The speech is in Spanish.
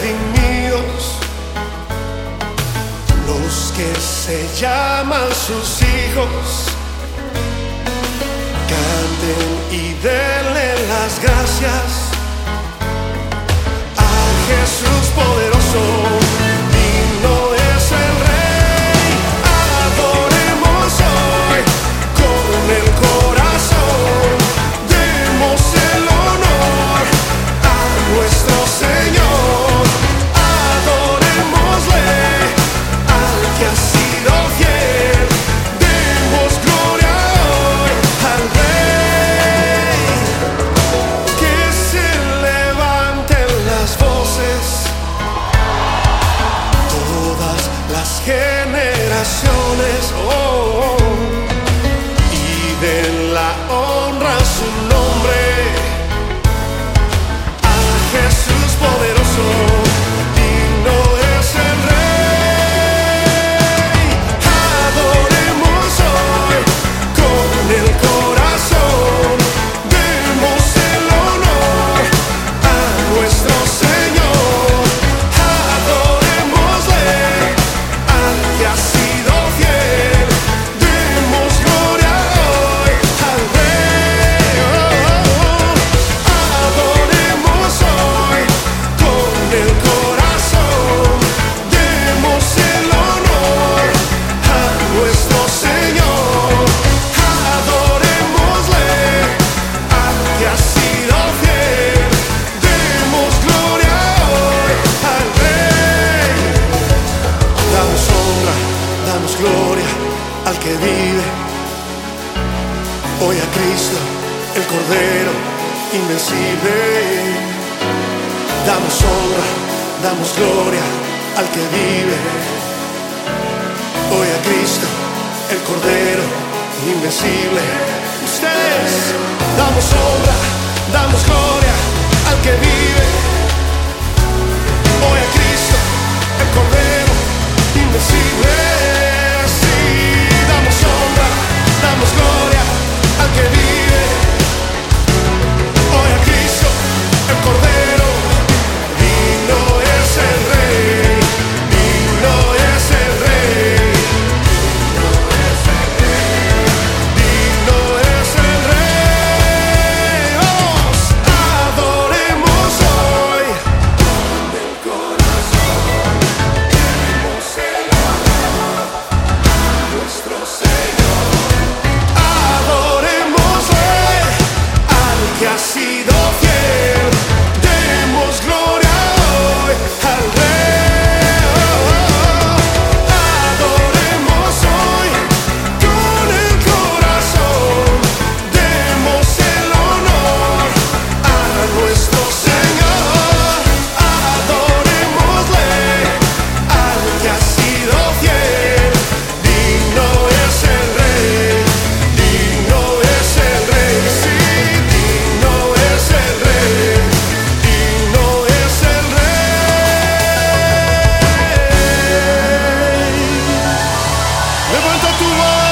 redimidos, los que se llaman sus hijos, canten y denle las gracias a Jesús. all. Hoy a Cristo, el Cordero invencible. Damos honra, damos gloria al que vive. Hoy a Cristo, el Cordero invencible. Ustedes, damos honra, damos gloria al que vive. ha sido Whoa!